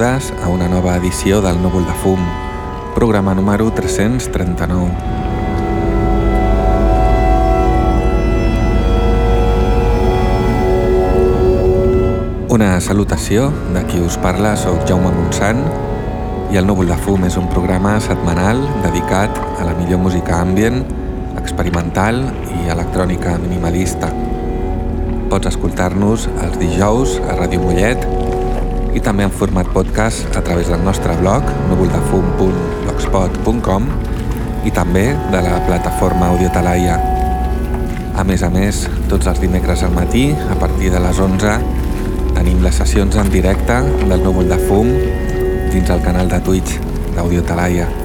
benvingudes a una nova edició del Núvol de Fum, programa número 339. Una salutació de qui us parla, sóc Jaume Montsant i el Núvol de Fum és un programa setmanal dedicat a la millor música ambient, experimental i electrònica minimalista. Pots escoltar-nos els dijous a Ràdio Mollet i també en format podcast a través del nostre blog núvoldefum.blogspot.com i també de la plataforma Audiotalaia. A més a més, tots els dimecres al matí, a partir de les 11, tenim les sessions en directe del Núvol de Fum dins el canal de Twitch d'Audiotalaia.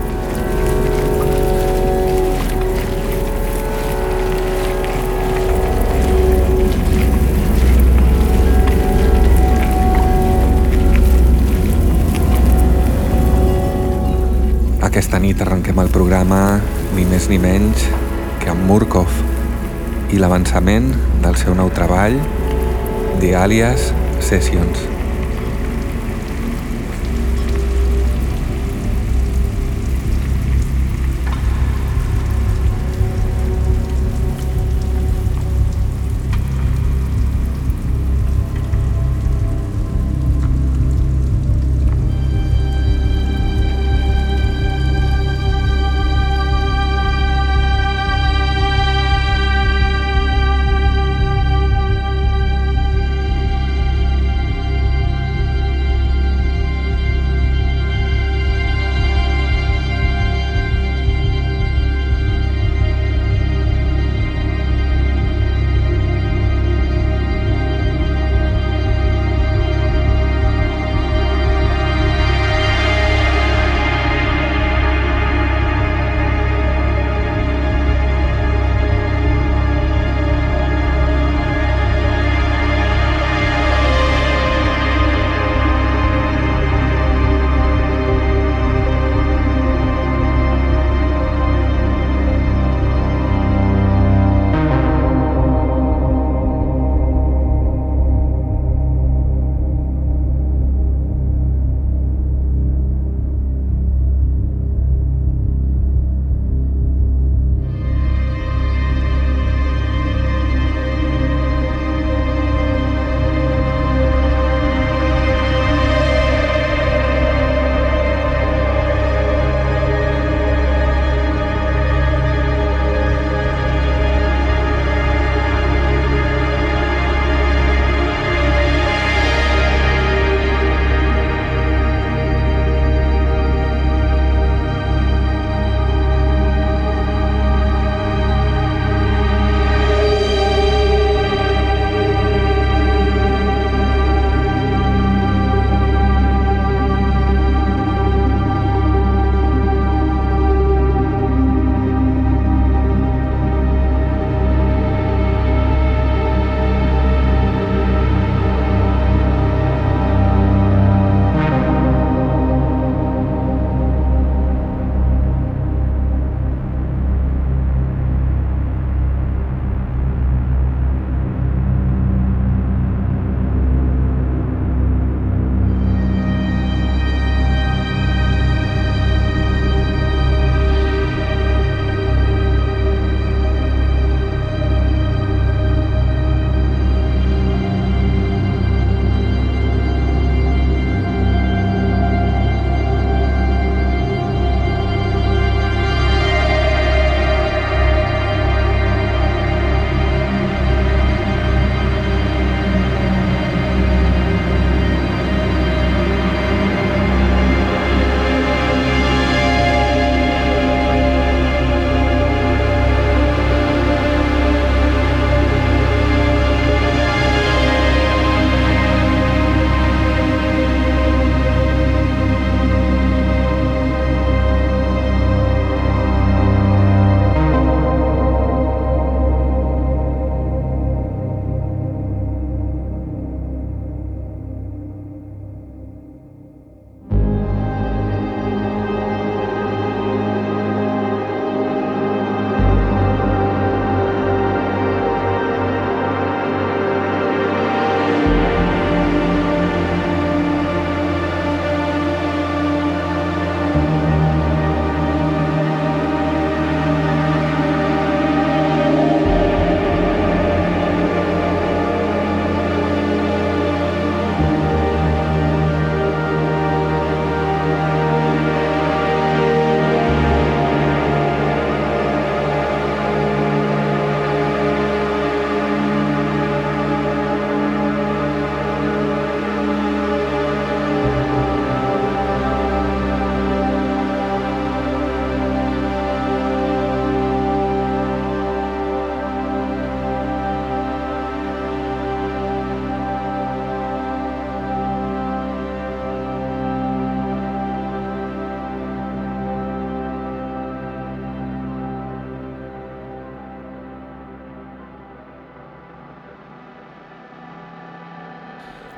Nit arrenquem el programa ni més ni menys que amb Murkov i l'avançament del seu nou treball, The Alias Sessions.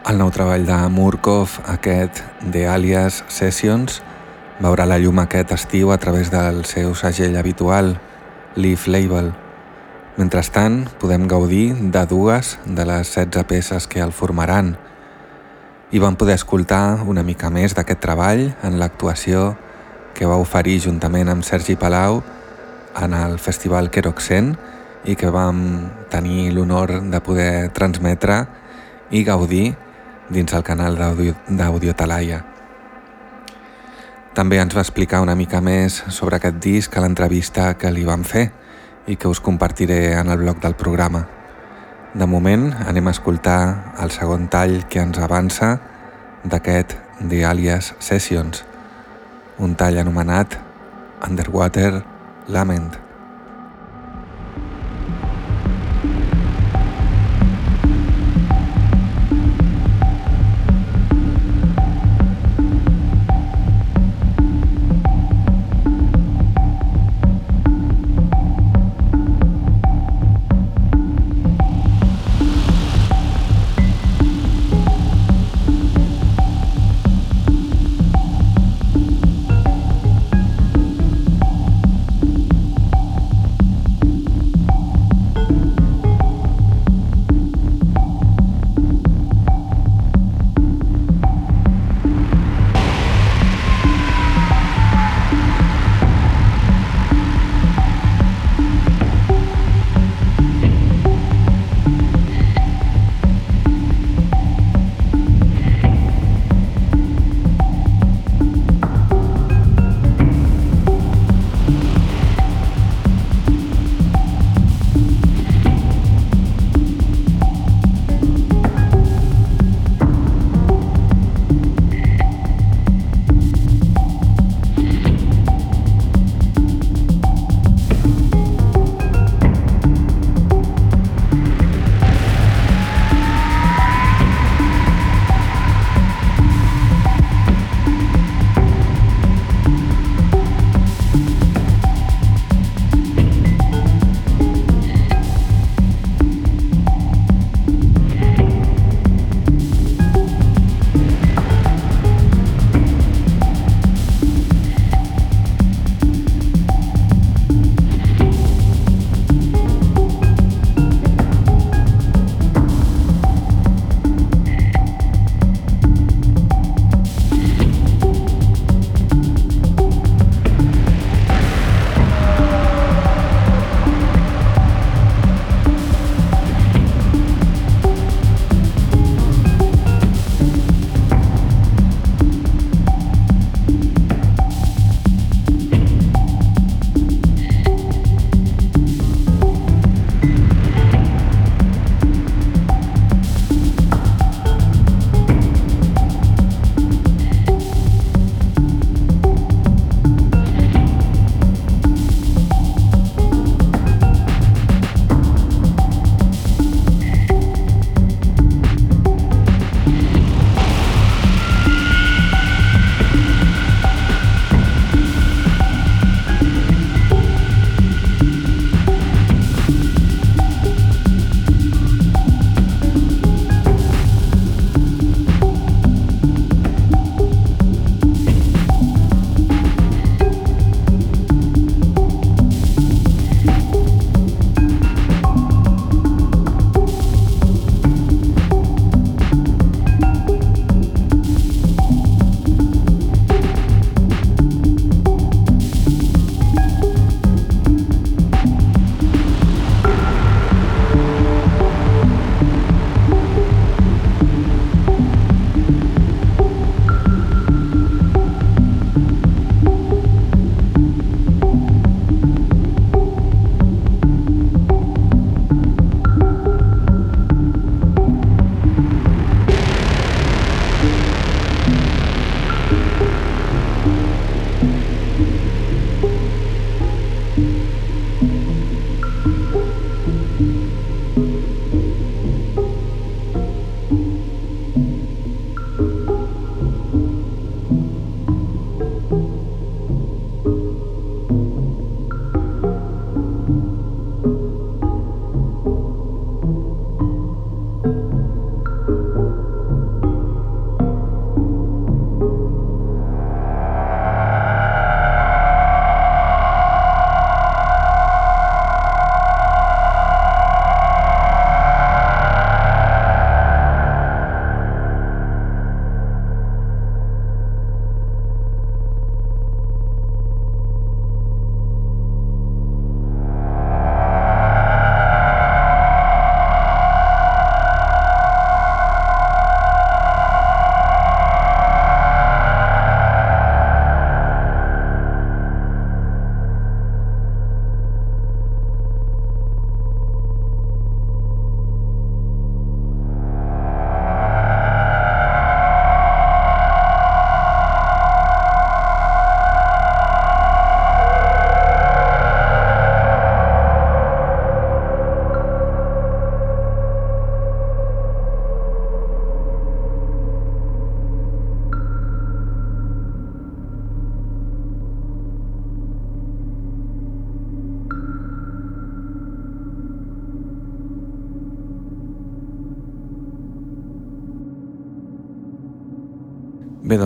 El nou treball de Murkov, aquest The Alias Sessions, veurà la llum aquest estiu a través del seu segell habitual, Leaf Label. Mentrestant, podem gaudir de dues de les 16 peces que el formaran i vam poder escoltar una mica més d'aquest treball en l'actuació que va oferir juntament amb Sergi Palau en el Festival Queroxen i que vam tenir l'honor de poder transmetre i gaudir dins el canal d'Audio Talaia. També ens va explicar una mica més sobre aquest disc a l'entrevista que li vam fer i que us compartiré en el blog del programa. De moment anem a escoltar el segon tall que ens avança d'aquest The Alias Sessions, un tall anomenat Underwater Lament.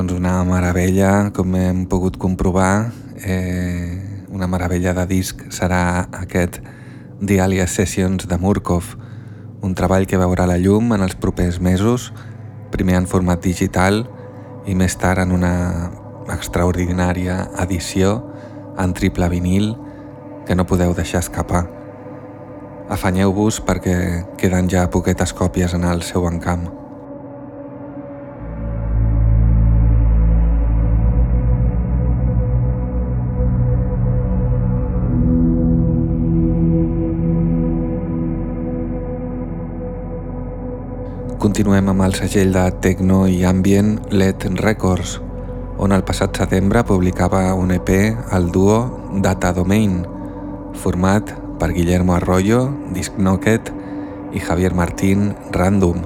Doncs una meravella, com hem pogut comprovar, eh, una meravella de disc serà aquest The Alias Sessions de Murkov, un treball que veurà la llum en els propers mesos, primer en format digital i més tard en una extraordinària edició en triple vinil que no podeu deixar escapar. Afanyeu-vos perquè queden ja poquetes còpies en el seu encamp. Continuem amb el segell de Tecno i Ambient LED Records, on el passat setembre publicava un EP al duo Data Domain, format per Guillermo Arroyo, Disc Knocket i Javier Martín, Random,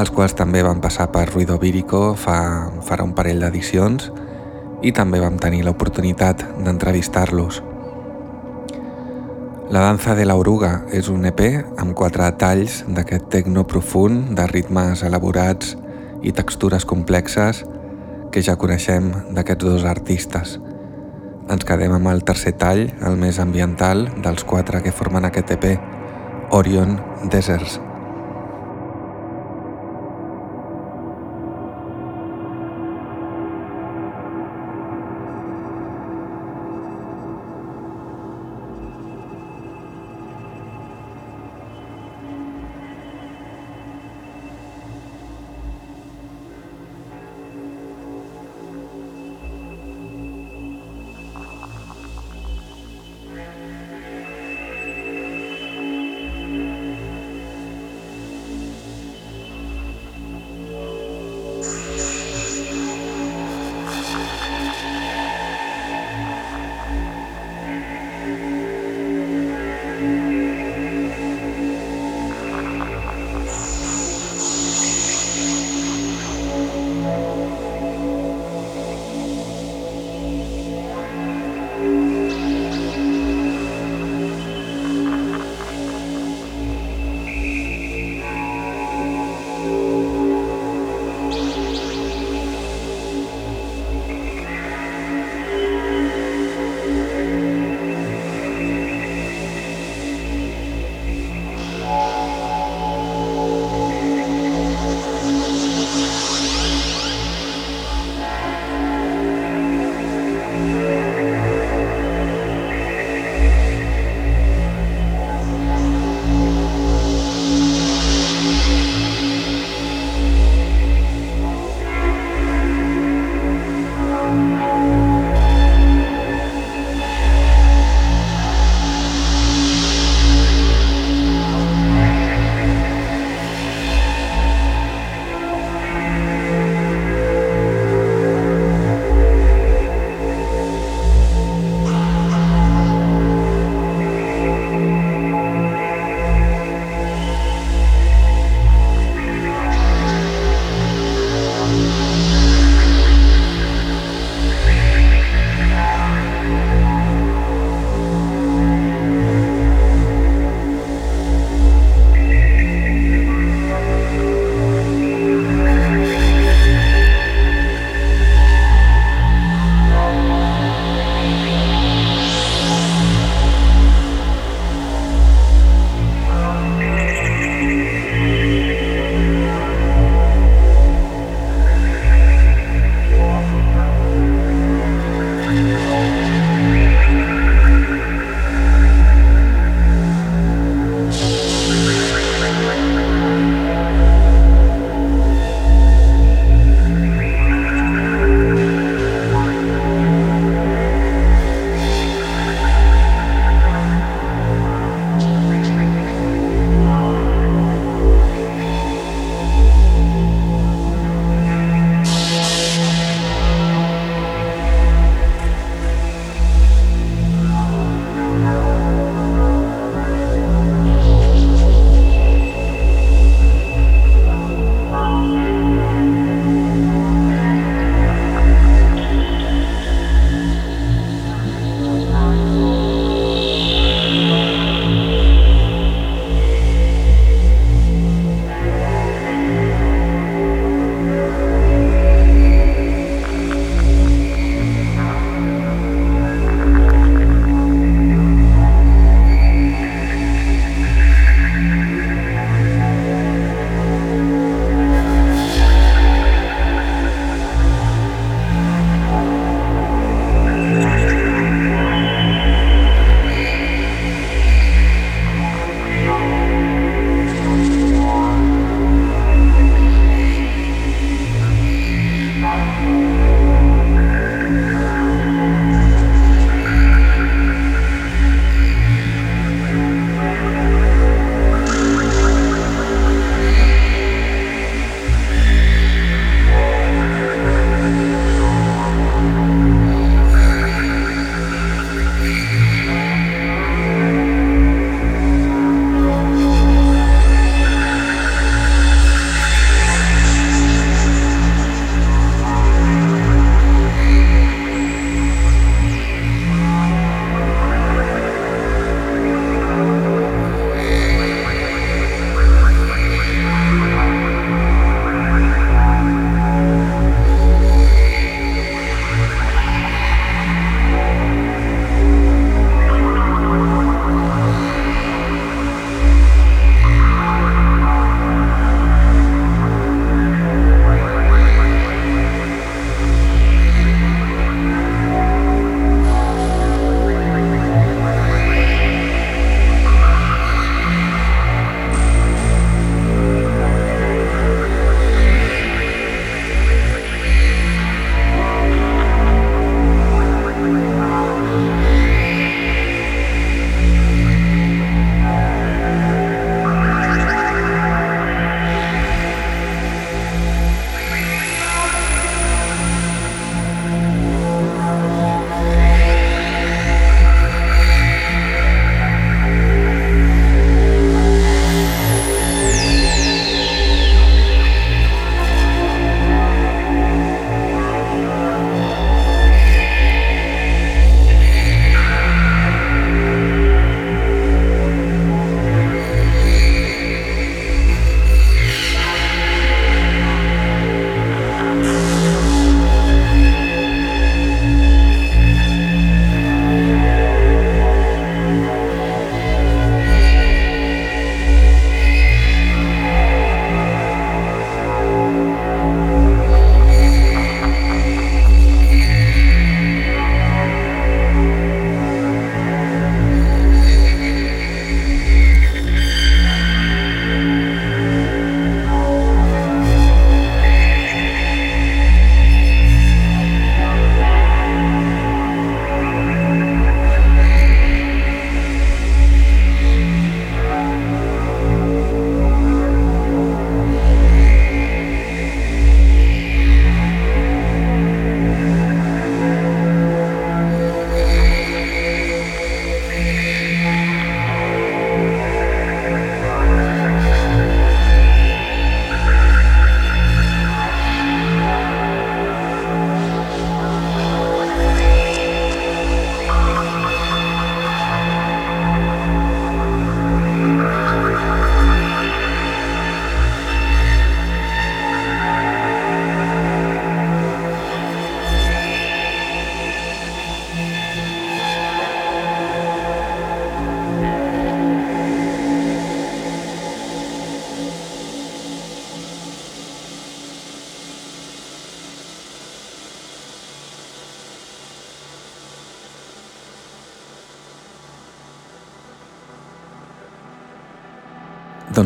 els quals també van passar per Ruido Vírico fa, farà un parell d'edicions i també vam tenir l'oportunitat d'entrevistar-los. La danza de l'oruga és un EP amb quatre talls d'aquest tecno profund, de ritmes elaborats i textures complexes que ja coneixem d'aquests dos artistes. Ens quedem amb el tercer tall, el més ambiental, dels quatre que formen aquest EP, Orion Deserts.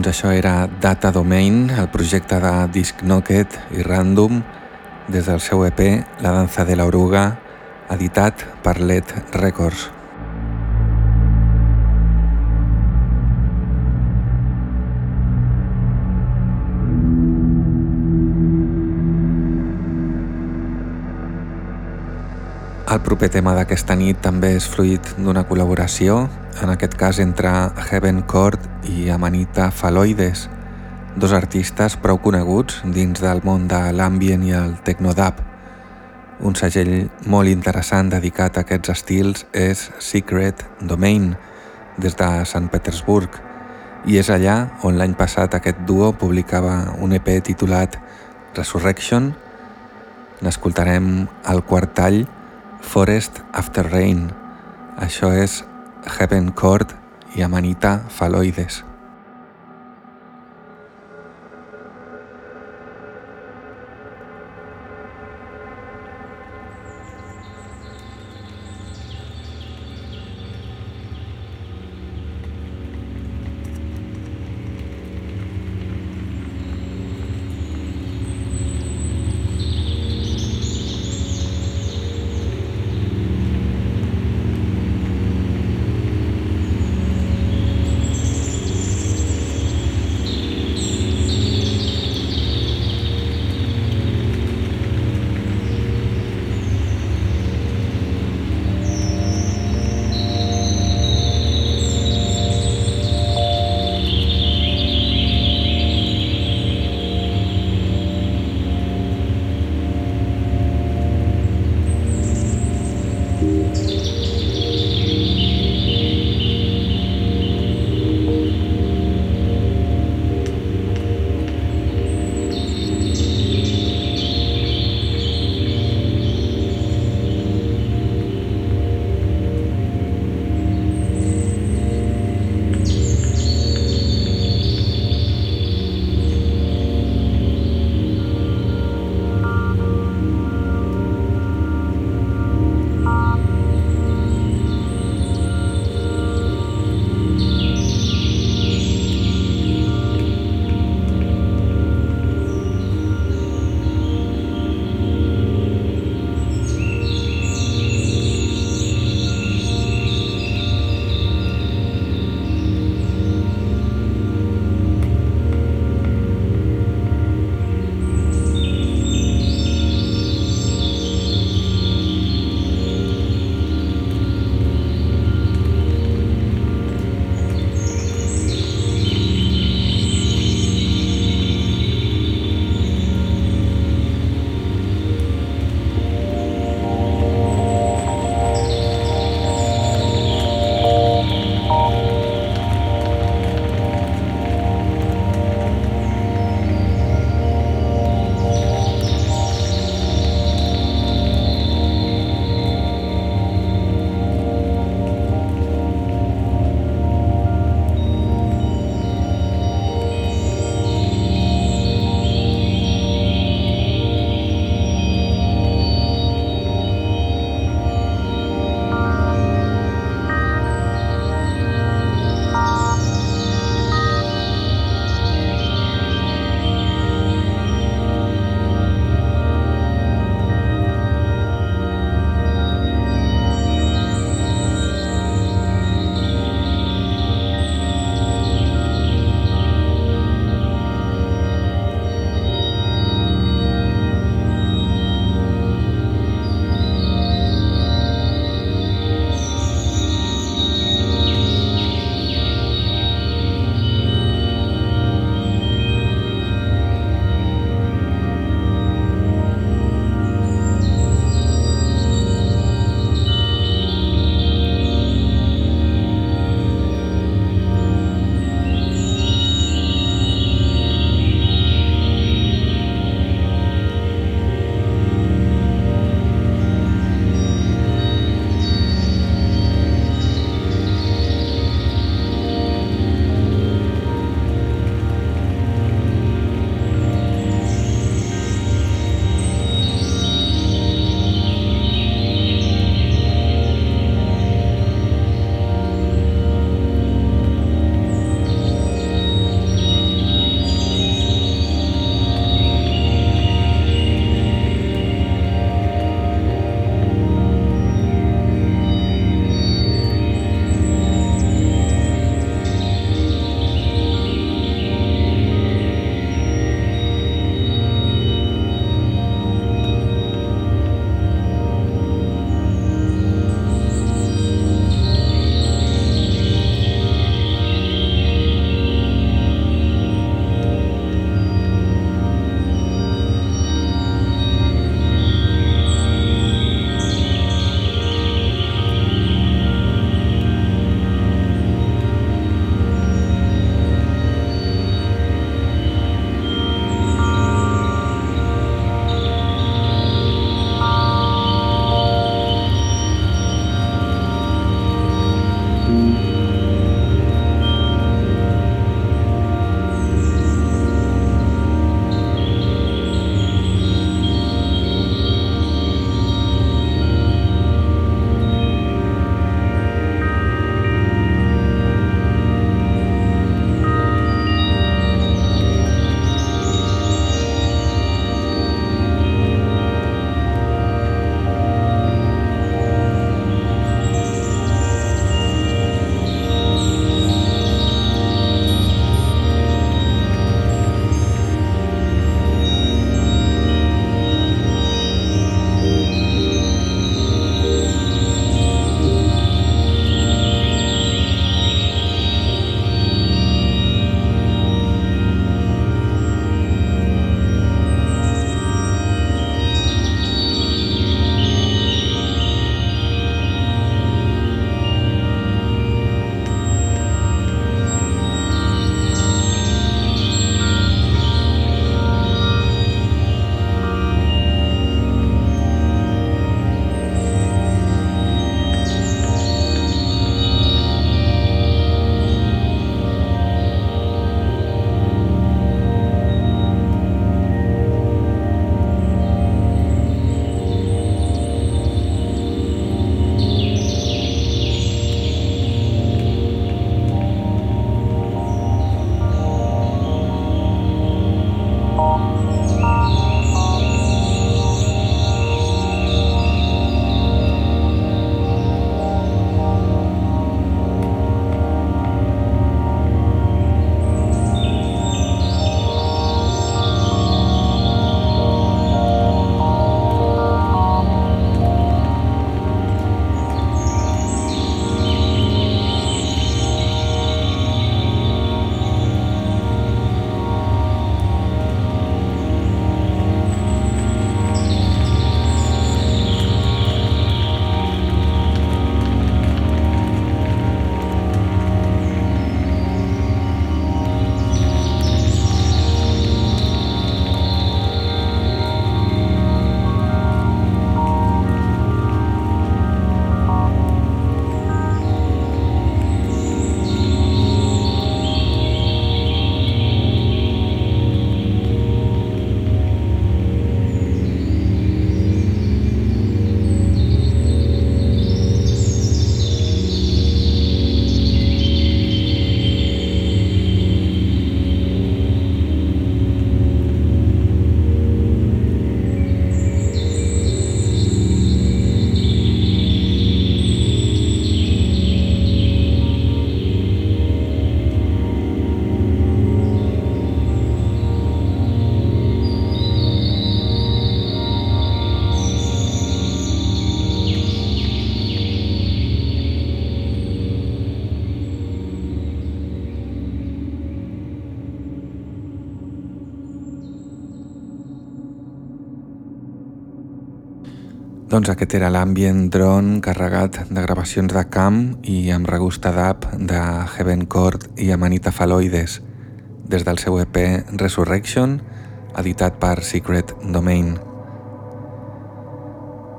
Doncs això era Data Domain, el projecte de Disc Knocket i Random, des del seu EP La danza de l'oruga, editat per LED Records. El proper tema d'aquesta nit també és fruit d'una col·laboració en aquest cas entre Heaven Court i Amanita Faloides, dos artistes prou coneguts dins del món de l'ambient i el technodub. Un segell molt interessant dedicat a aquests estils és Secret Domain, des de Sant Petersburg, i és allà on l'any passat aquest duo publicava un EP titulat Resurrection. N'escoltarem el quart tall Forest After Rain. Això és Heaven Court i Amanita Faloides. Doncs aquest era l'ambient drone carregat de gravacions de camp i amb regust d'app de Heaven Court i Amanita Faloides des del seu EP Resurrection, editat per Secret Domain.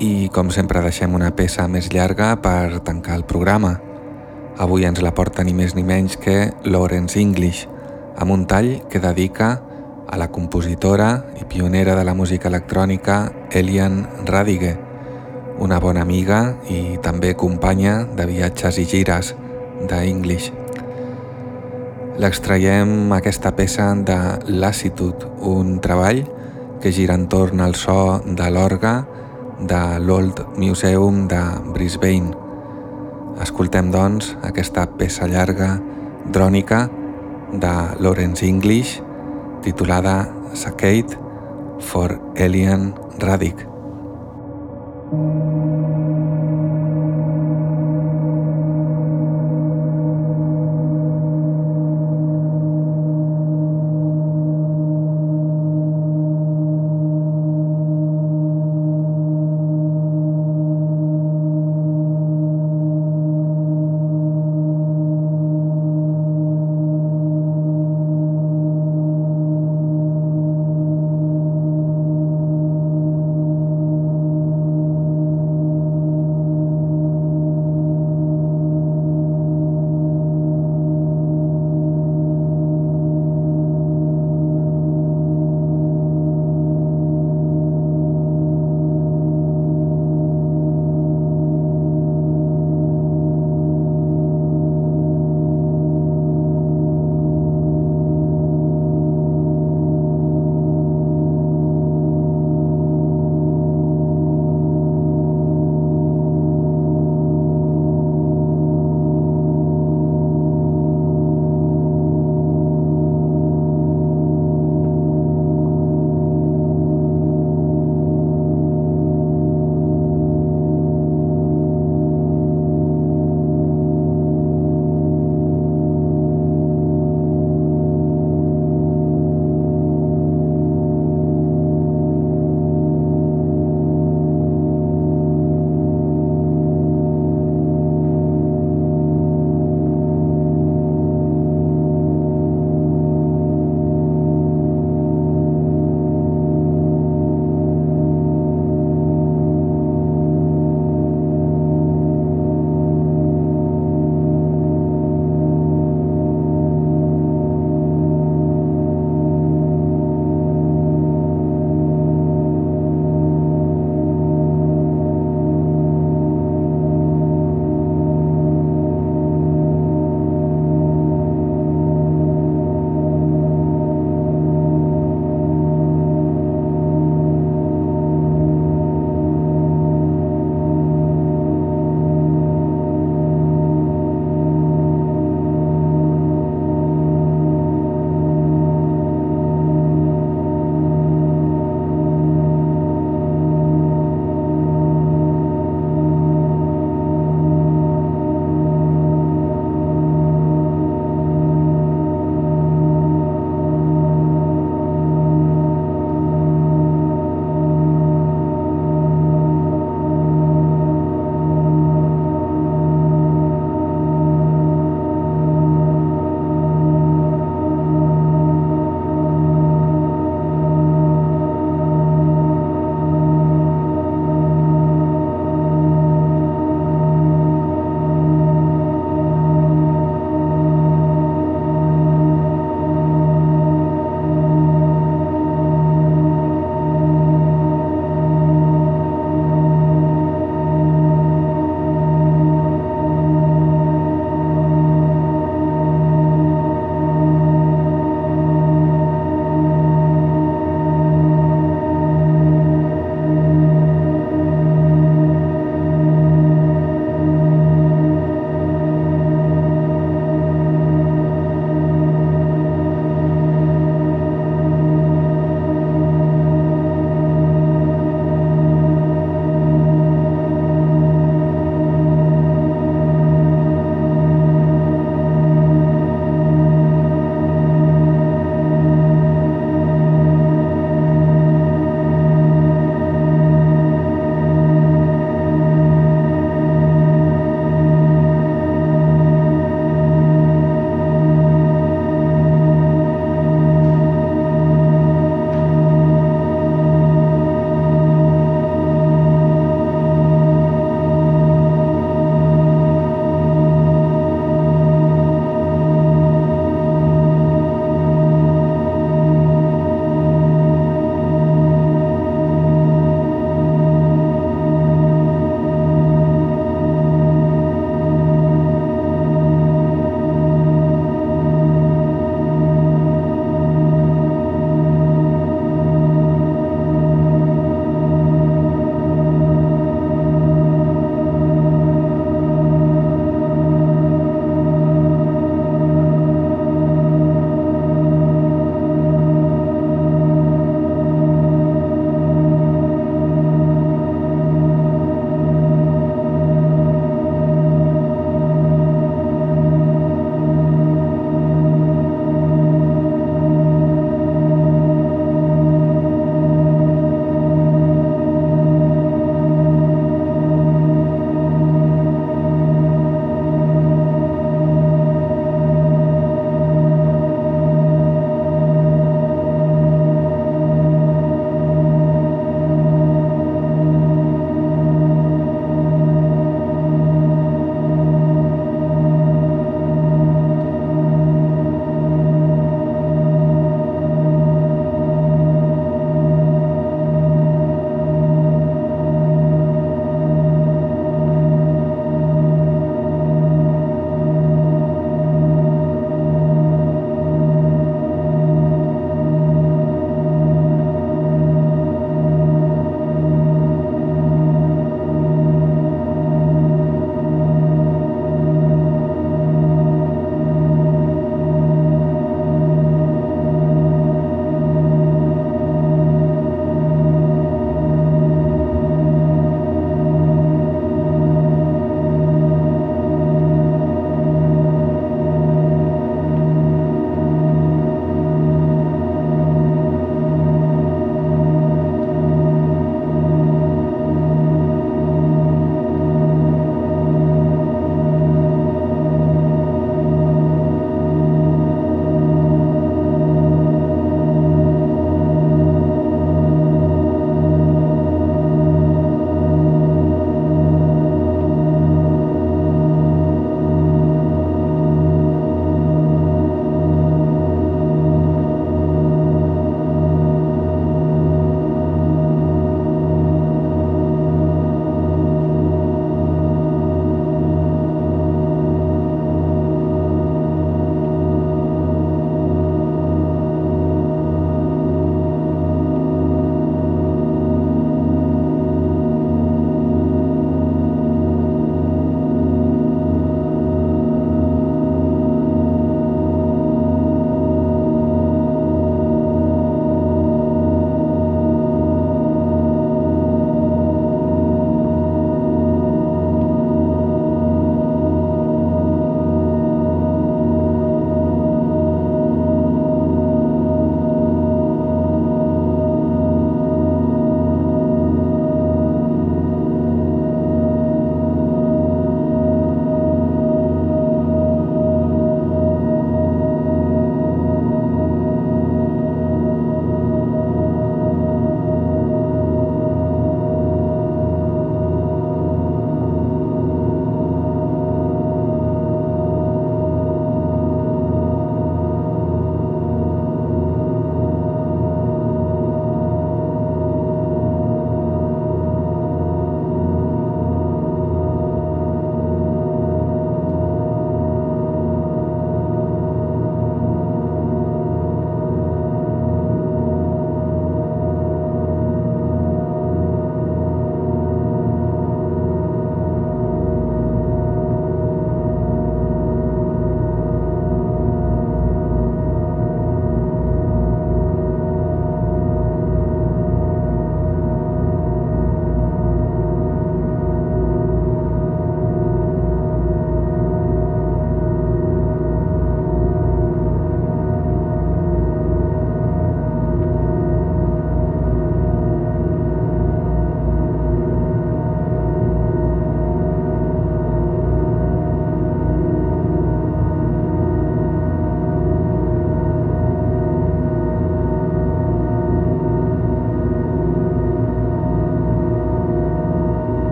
I com sempre deixem una peça més llarga per tancar el programa. Avui ens la porta ni més ni menys que Lawrence English, amb un tall que dedica a la compositora i pionera de la música electrònica Elian Radige, una bona amiga i també companya de viatges i gires d'English. L'extraiem aquesta peça de Lassitude, un treball que gira entorn al so de l'orga de l'Old Museum de Brisbane. Escoltem, doncs, aquesta peça llarga, drònica, de Lawrence English, titulada Saccade for Elian Radic. thank you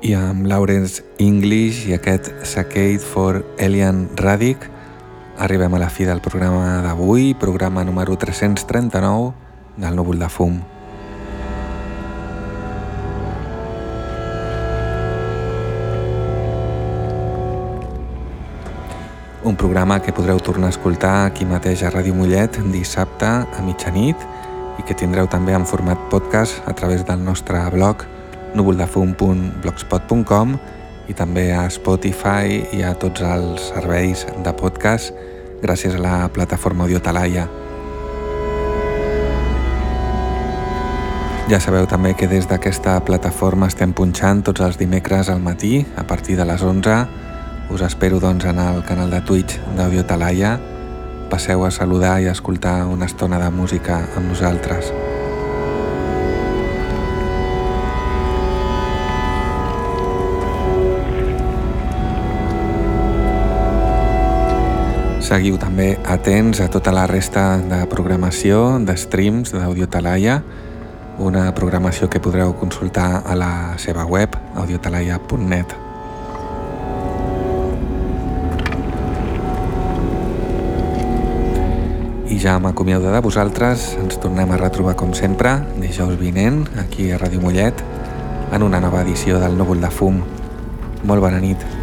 i amb Lawrence English i aquest Saccade for Elian Radic arribem a la fi del programa d'avui, programa número 339 del Núvol de Fum. Un programa que podreu tornar a escoltar aquí mateix a Ràdio Mollet dissabte a mitjanit i que tindreu també en format podcast a través del nostre blog núvoldefum.blogspot.com i també a Spotify i a tots els serveis de podcast gràcies a la plataforma Audio Talaia. Ja sabeu també que des d'aquesta plataforma estem punxant tots els dimecres al matí a partir de les 11. Us espero doncs en el canal de Twitch d'Audio Talaia. Passeu a saludar i a escoltar una estona de música amb nosaltres. Seguiu també atents a tota la resta de programació, de streams d'Audio Talaia, una programació que podreu consultar a la seva web, audiotalaia.net. I ja m'acomiado de vosaltres, ens tornem a retrobar com sempre dijous vinent, aquí a Ràdio Mollet, en una nova edició del Núvol de Fum. Molt bona nit.